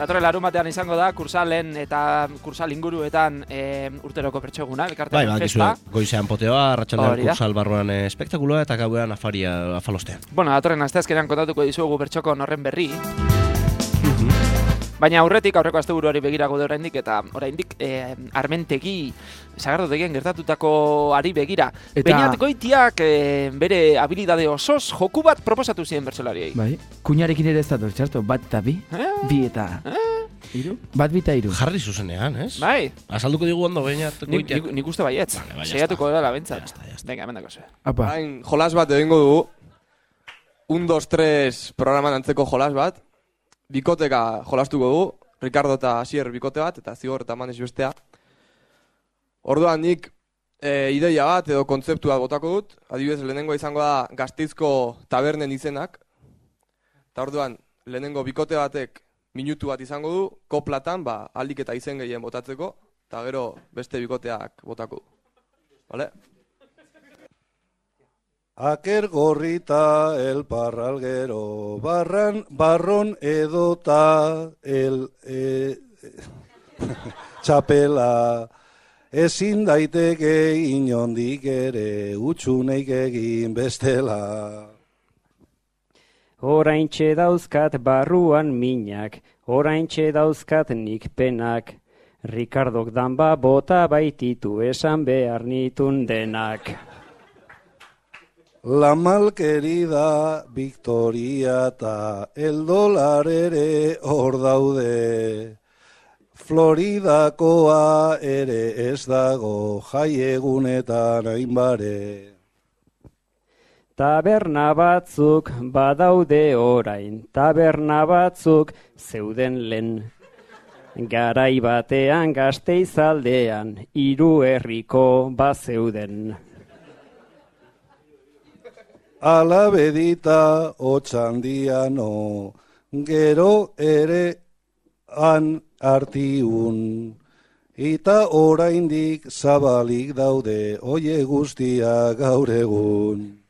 Datorren larun batean izango da, kursalen eta kursal inguruetan e, urteroko pertsoguna, Bai, elkartearen ba, festa. goizean poteoa, da. kursal barruan eh, espektakuloa eta gauean afaria afalostean. Bueno, datorren asteazkenean kontatuko dizugu bertxoko horren berri. Baina aurretik aurreko asteburuari begira gaude oraindik eta oraindik eh, armentegi sagardotegien gertatutako ari begira. Eta- Beñat goitiak eh, bere habilidade osoz joku bat proposatu zien bertsolariei. Bai, kuñarekin ere ez dator, txarto, bat eta bi, bi eta... Iru? Bat bi eta iru. Jarri zuzenean, ez? Bai. Azalduko digu ondo bainat Nik, nik, nik uste baietz. Vale, bai, Seiatuko dela bentsat. Venga, hemen dako zuen. Apa. Hain jolas bat egingo dugu. Un, dos, tres programan antzeko jolas bat. Bikoteka jolastuko dugu. Ricardo eta Asier bikote bat, eta zigor eta manes bestea. Orduan nik e, ideia bat edo kontzeptua botako dut. Adibidez, lehenengo izango da gaztizko tabernen izenak. Eta orduan, lehenengo bikote batek minutu bat izango du, koplatan, ba, aldik eta izen gehien botatzeko, eta gero beste bikoteak botako du. Vale? Aker gorrita el parralgero, barran, barron edota el e, txapela. Ezin daiteke inondik ere utxuneik egin bestela. Oraintxe dauzkat barruan minak, oraintxe dauzkat nik penak. Ricardok danba bota baititu esan behar nitun denak. La malquerida Victoria eta el dolar ere hor daude. Floridakoa ere ez dago jaiegunetan hainbare. Taberna batzuk badaude orain, taberna batzuk zeuden lehen. Garai batean gazteizaldean, hiru herriko bazeuden. Alabedita otxandiano, gero ere han artiun. Eta oraindik zabalik daude, oie guztia gaur egun.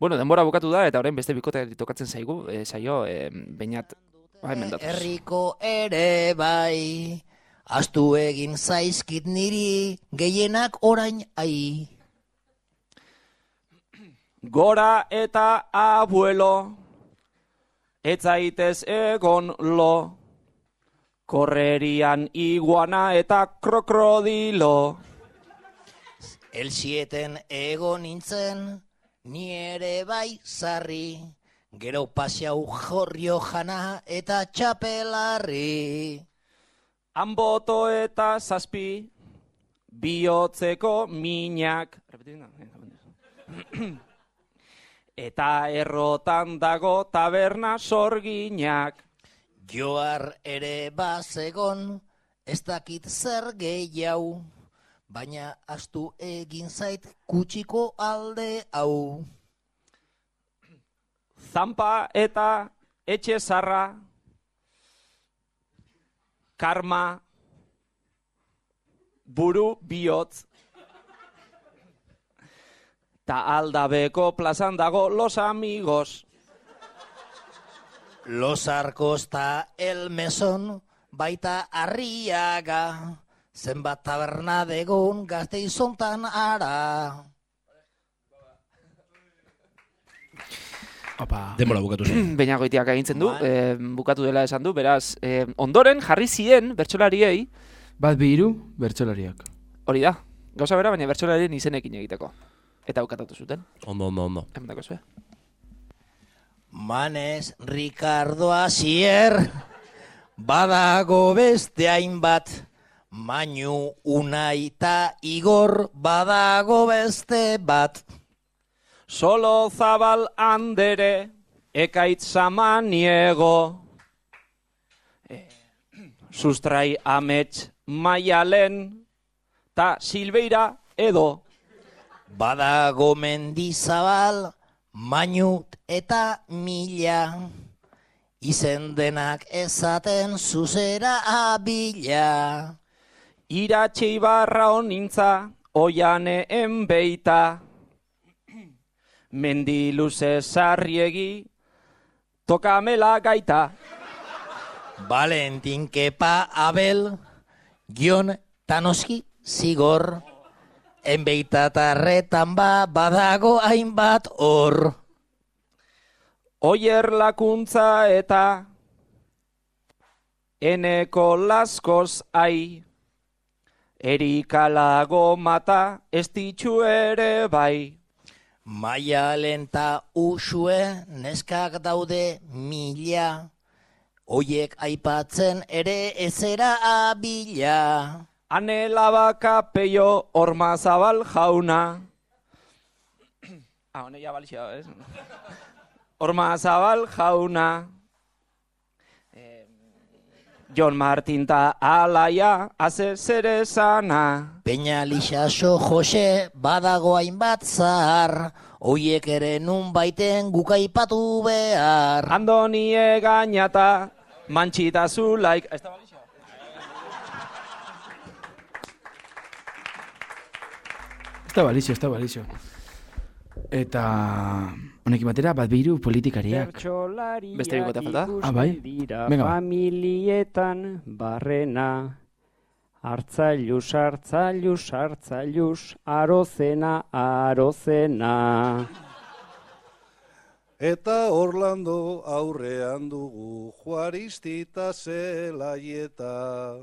Bueno, denbora bukatu da eta orain beste bikote tokatzen zaigu, e, saio, e, Beñat, ba. Herriko ere bai, astu egin zaizkit niri, gehienak orain ai. Gora eta abuelo, etzaitez egon lo, korrerian iguana eta krokodilo. El sieten ego nintzen, ni ere bai zarri, gero pasiau jorrio jana eta txapelarri. Anboto eta zazpi, bihotzeko minak. eta errotan dago taberna sorginak. Joar ere bazegon, ez dakit zer gehiago, baina astu egin zait kutsiko alde hau. Zampa eta etxe zarra, karma, buru bihotz, ta aldabeko plazan dago los amigos. Los Arcos ta El Meson, baita arriaga, zenbat taberna degun gazte izontan ara. Opa. Denbora bukatu zen. Beñat goitiak agintzen du, e, bukatu dela esan du, beraz, e, ondoren jarri zien bertsolariei, Bat bi hiru, bertsolariak. hori da, gauza bera, baina bertsolarien izenekin egiteko. Eta bukatatu zuten. Ondo, ondo, ondo. Hemen dako zuen. Manes Ricardo Asier, badago beste hainbat, Mainu Unai ta Igor badago beste bat. Solo zabal andere, ekaitz samaniego. Eh, sustrai amets maialen, ta silbeira edo. Badago mendizabal, mainut eta mila. Izen denak ezaten zuzera abila. Iratxe ibarra honintza, oianeen beita, mendiluze sarriegi, tokamela gaita. Valentin Kepa Abel, Jon Tanoski Zigor, enbeitatarretan ba badago hainbat hor. Oier lakuntza eta eneko laskoz ai. Erikalago mata ez ere bai. Maia lenta usue neskak daude mila. Oiek aipatzen ere ezera abila. Anela baka peio orma zabal jauna. ah, hone ya balixia, ez? Orma zabal jauna. John Martin ta alaia, haze zere sana. Peña lixaso Jose badago hainbat zahar. Oiek ere nun baiten gukaipatu behar. Andonie gainata, mantxita zulaik. Ez da balixia? Ez da balizio, ez da balizio. Eta honekin batera, bat behiru politikariak. Beste bikote falta? Ah, bai? Venga, ba. familietan barrena. Hartzailuz, hartzailuz, hartzailuz, arozena, arozena. Eta Orlando aurrean dugu Juaristita zelaieta.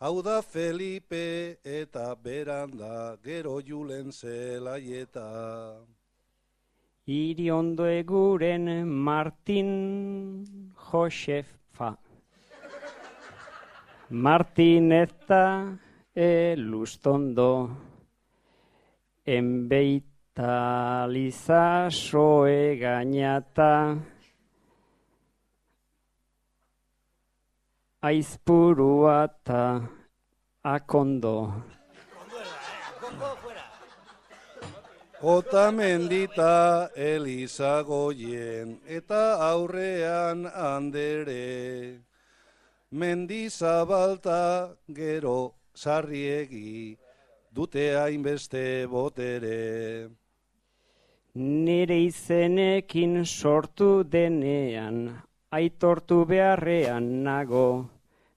Hau da Felipe eta beranda gero julen zelaieta. Iriondo eguren Martin Josefa. Martin eta elustondo. Enbeita lizasoe gainata. Aizpurua eta akondo. Otamendi Elisa Goien eta aurrean andere. Mendizabalta gero sarriegi dute hainbeste botere. Nire izenekin sortu denean, aitortu beharrean nago.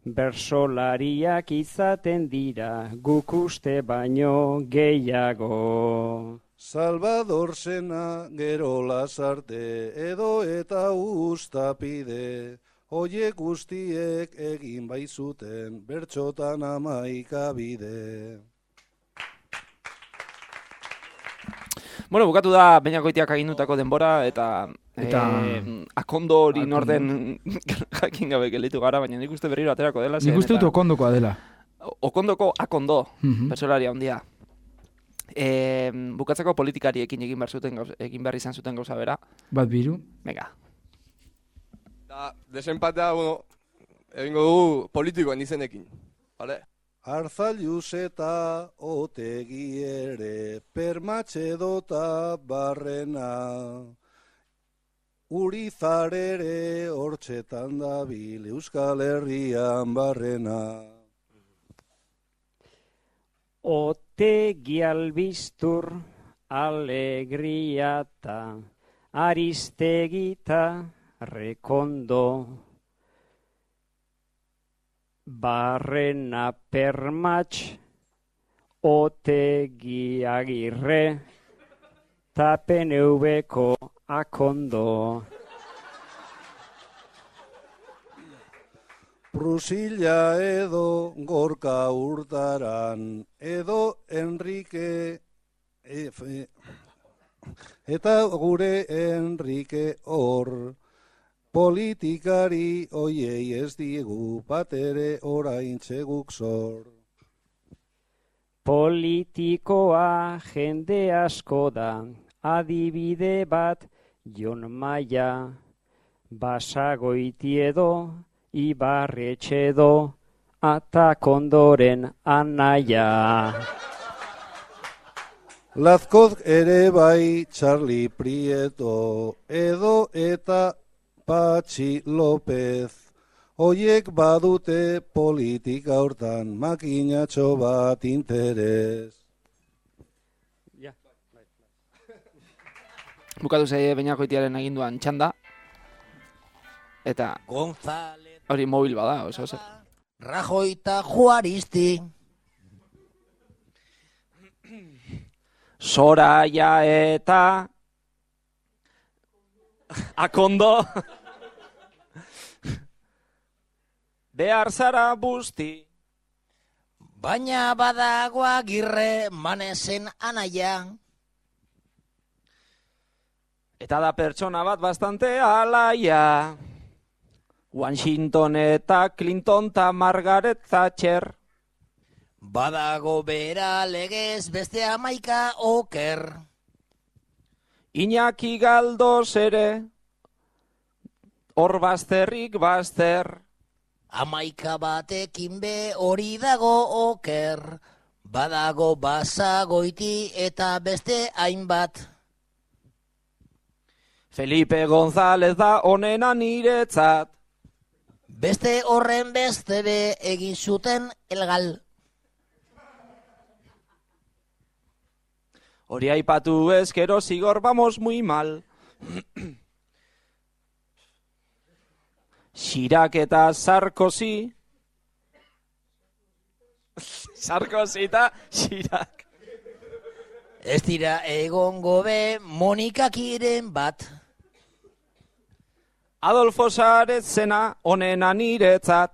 Bersolariak izaten dira, guk uste baino gehiago. Salvador Sena gero lasarte edo eta ustapide. Hoiek guztiek egin baizuten bertxotan amaika bide. Bueno, bukatu da Beñakoitiak agindutako denbora eta Eta- eh, akondo hori Akondo. norden jakin gabe gelitu gara, baina nik uste berriro aterako dela. Nik uste dut okondokoa dela. Okondoko akondo, Mhm. bertsolaria handia. E, bukatzeko politikariekin egin behar zuten gauz, egin behar izan zuten gauza bera. Bat biru. Venga. Da, desempatea, bueno, egingo dugu politikoen izenekin. Vale? Arzaluz eta otegi ere permatxe dota barrena. Urizar ere hortxetan dabil Euskal Herrian barrena. Otegi albiztur, alegriata, aristegita, rekondo. Barrena permatx, otegi agirre, tapen eubeko akondo. Prusila edo gorka urtaran, edo Enrique... E, eta gure Enrique hor, politikari oiei ez diegu batere orain txeguk zor. Politikoa jende asko da, adibide bat Jon Maia, basagoiti edo, ibarretxe do, ata kondoren anaia. Lazkoz ere bai Charlie Prieto, edo eta Patxi López. Hoiek badute politika hortan makinatxo bat interes. Ja. Bukatu zaie bainako aginduan txanda. Eta... González hori mobil bada, oso oso. Rajoy eta Juaristi. Soraya eta... Akondo. Behar zara busti. Baina badago agirre manesen anaia. Eta da pertsona bat bastante alaia. Washington eta Clinton eta Margaret Thatcher. Badago bera legez beste amaika oker. Iñaki galdoz ere. Hor bazterrik bazter. Amaika batekin be hori dago oker. Badago basagoiti eta beste hainbat. Felipe González da onena niretzat. Beste horren beste be egin zuten elgal. Hori aipatu ezkero zigor vamos muy mal. Xirak eta Sarkozy. Sarkozy eta Xirak. Ez dira egongo be Monikakiren bat. Adolfo Sarez zena onena niretzat.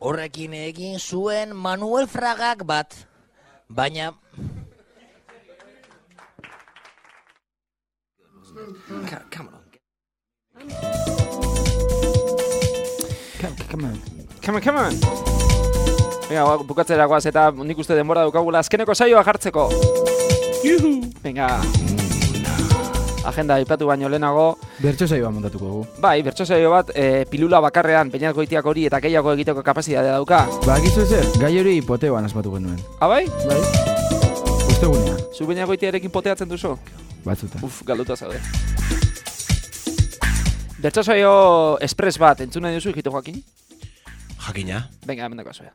Horrekin egin zuen Manuel Fragak bat. Baina Come on. Come on. Come on, come on. Venga, bukatzera guaz eta nik uste denbora daukagula azkeneko saioa jartzeko. Juhu! Venga. Agenda ipatu baino lehenago. Bertso saioa montatuko dugu. Bai, bertso saio bat, e, pilula bakarrean, peinat goitiak hori eta gehiago egiteko kapazitatea dauka. Ba, gizu zer, gai hori poteoan asmatu genuen. Ah, bai? Bai. Ustegunea, Zu peinat goitiarekin poteatzen duzu? batzuta. Uf, galduta zaude. Bertso saio espres bat, entzun nahi duzu, Hito Joaquin? Jakina. Venga, hemen dako zuea.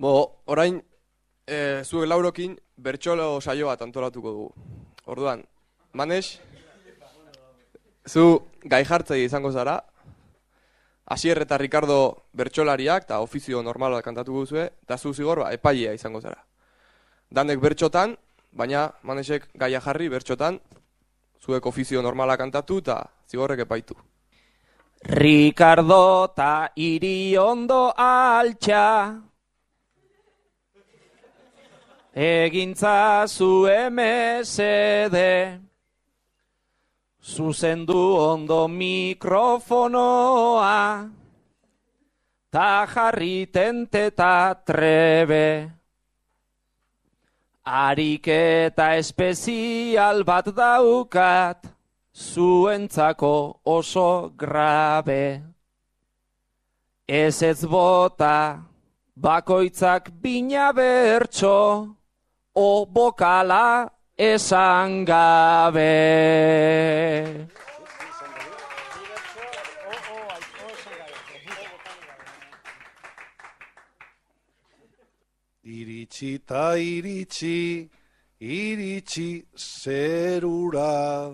Bo, orain, e, zuek laurokin bertxolo saio bat antolatuko dugu. Orduan, Manes, zu gai jartzei izango zara, Asier eta Ricardo bertsolariak eta ofizio normala kantatuko duzue, eta zu zigor ba, epailea izango zara. Danek bertxotan, baina Manesek gaia jarri bertxotan, zuek ofizio normala kantatu eta zigorrek epaitu. Ricardo ta iriondo altxa. Egintza zu emesede. Zuzendu ondo mikrofonoa. Ta jarri tente ta trebe. Ariketa espezial bat daukat. Zuentzako oso grabe. Ez ez bota, bakoitzak bina bertso, o bokala esan gabe. Iritsi ta iritsi, iritsi zerura.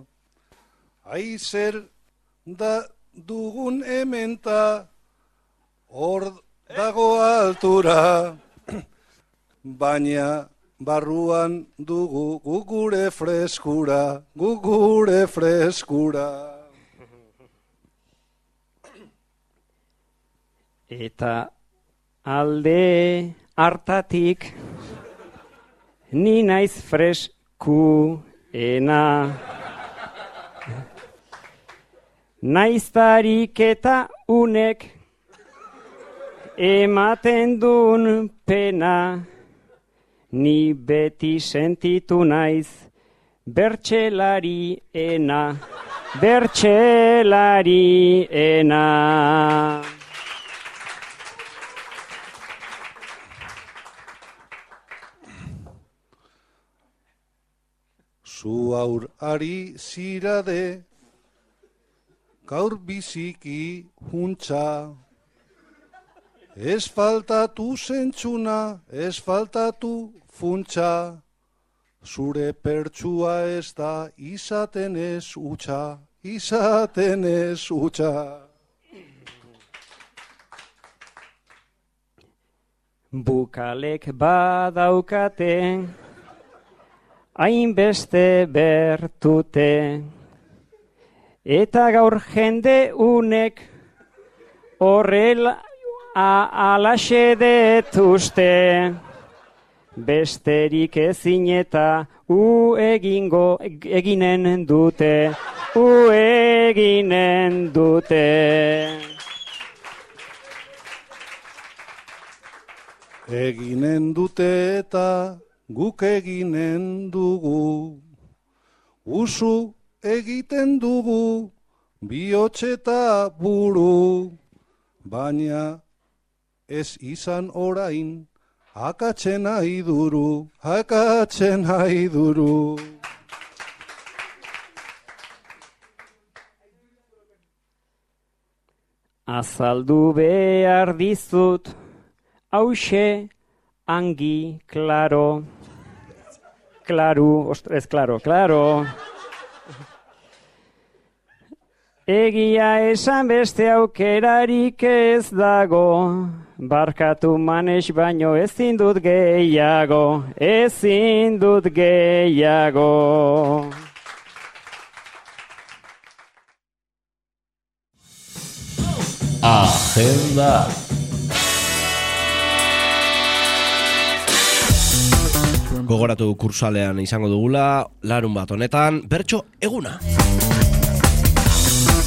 Aizer da dugun ementa, hor dago altura. Baina barruan dugu gugure freskura, gugure freskura. Eta alde hartatik ni naiz freskuena. Naiztarik eta unek ematen dun pena. Ni beti sentitu naiz bertxelari ena, bertxelari ena. Zu aur ari zirade, gaur biziki huntza. Ez faltatu zentzuna, ez faltatu funtsa. Zure pertsua ez da izaten ez utxa, izaten ez utxa. Bukalek badaukate, hainbeste bertute, eta gaur jende unek horrela a- alaxe detuzte. Besterik ezin eta u egingo eginen dute, u eginen dute. Eginen dute eta guk eginen dugu. Usu egiten dugu, bihotxeta buru. Baina ez izan orain, akatzen nahi duru, akatzen nahi duru. Azaldu behar dizut, hause, angi, klaro. Klaru, ostres, klaro, klaro. Egia esan beste aukerarik ez dago, barkatu manes baino ezin dut gehiago, ezin dut gehiago. Agenda. Gogoratu kursalean izango dugula, larun bat honetan, bertso eguna.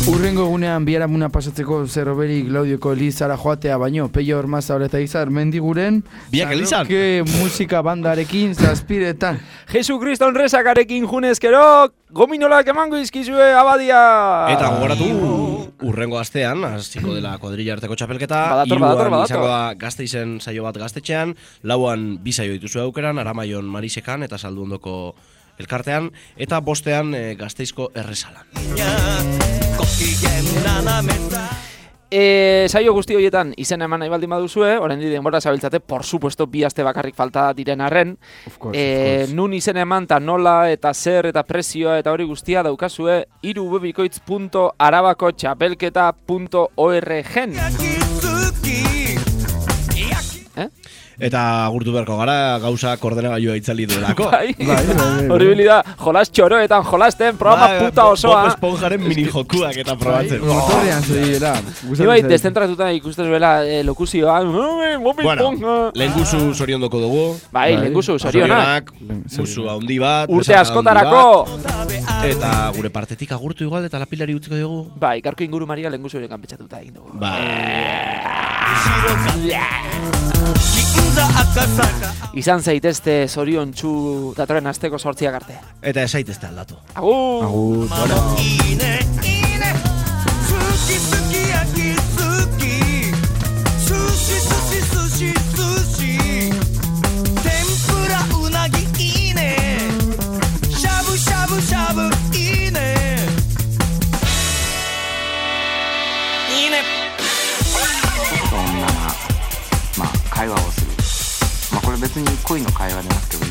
Urrengo egunean biharamuna pasatzeko zerroberi Claudioko Elizara joatea baino, peio ormaza horreta izar mendiguren, Biak Elizan. Musika bandarekin zazpiretan. Jesu Kriston rezakarekin junezkero, gominolak emango izkizue abadia! Eta gogoratu, urrengo astean, hasiko dela kuadrilla arteko txapelketa, Badator, badator. izango da gazteizen saio bat gaztetxean, lauan bi saio dituzu aukeran, aramaion marisekan eta saldu ondoko elkartean, eta bostean eh, gazteizko erresalan. E, saio guzti horietan izen eman nahi baldin baduzue, orain denbora zabiltzate, por supuesto, bi aste bakarrik falta diren arren. course, e, of course. nun izen eman, eta nola, eta zer, eta prezioa, eta hori guztia daukazue, irubebikoitz.arabakotxapelketa.org-en. Eh? Eta agurtu beharko gara, gauza koordenagailua itzali duelako. Bai, horribili da, jolas txoroetan, jolasten, programa Bai, puta Bob osoa. Esponjaren mini jokuak eta probatzen. Motorrean zediela. Ni bai, dezentratuta ikusten zuela eh, lokuzioa. "Ai, Bob Bueno, Esponja". lehen guzu zoriondoko dugu. Bai, lehen guzu, zorionak. Guzu handi bat. Urte askotarako. Eta gure partetik agurtu igual eta lapilari utziko dugu. Bai, garko inguru maria lehen guzu erekan petxatuta egin dugu. Izan zaitezte zorion txu datorren asteko sortziak arte. Eta esaitezte aldatu. Agur! Agur! Bueno. 別に恋の会話じゃなくても